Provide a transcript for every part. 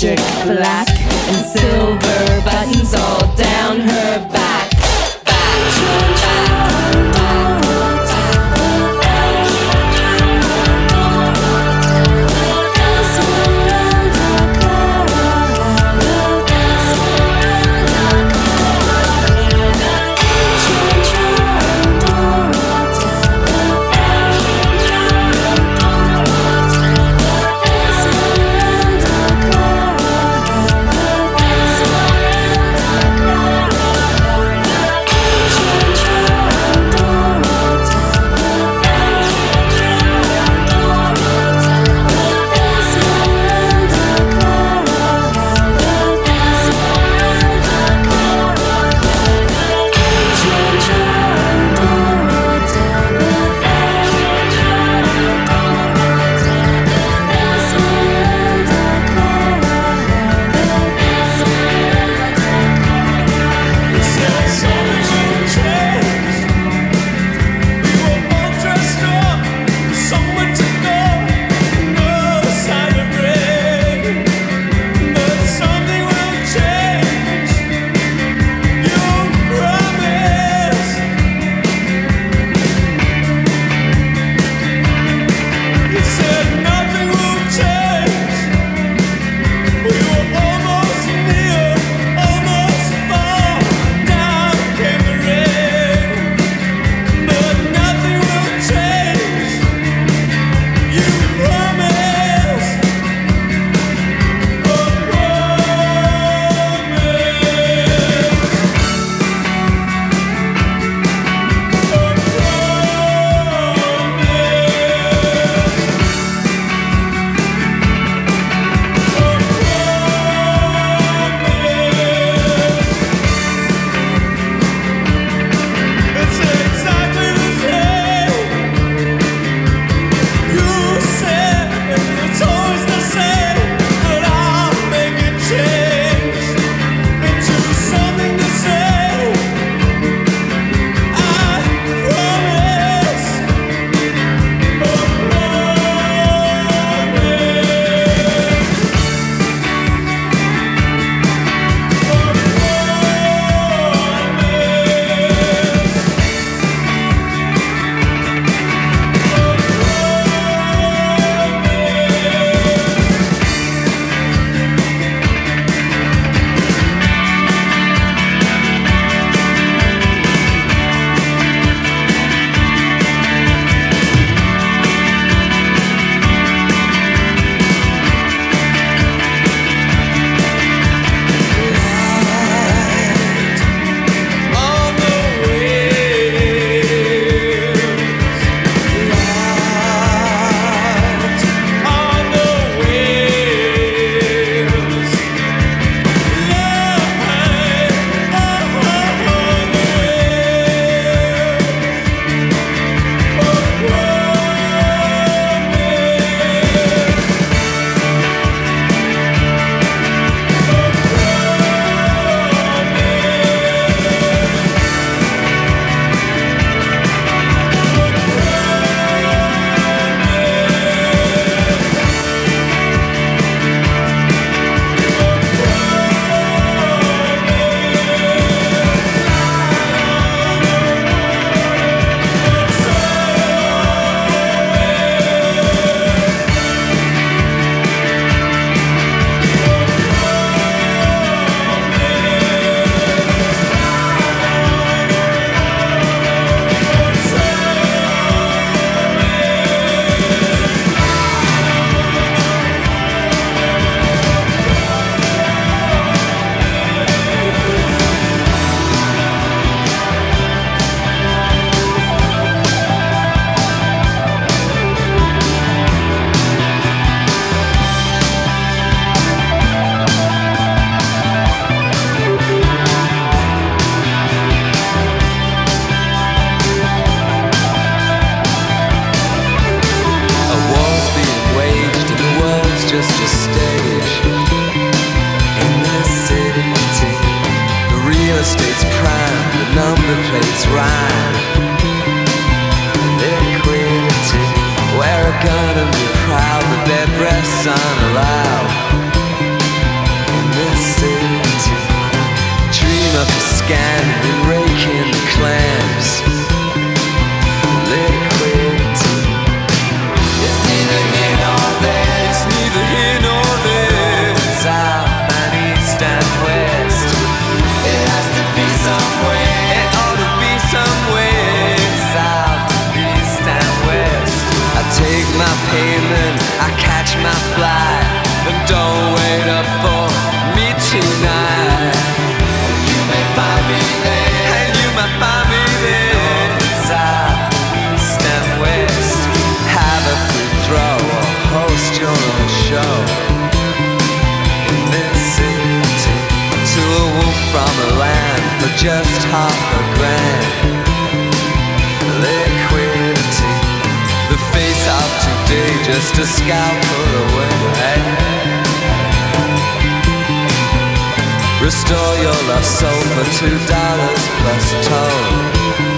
black and silver buttons all down her back. from a land for just half a grand. Liquidity, the face of today, just a scalpel away. Restore your lost soul for two dollars plus toll.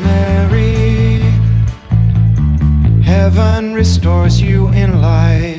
Mary. Heaven restores you in life.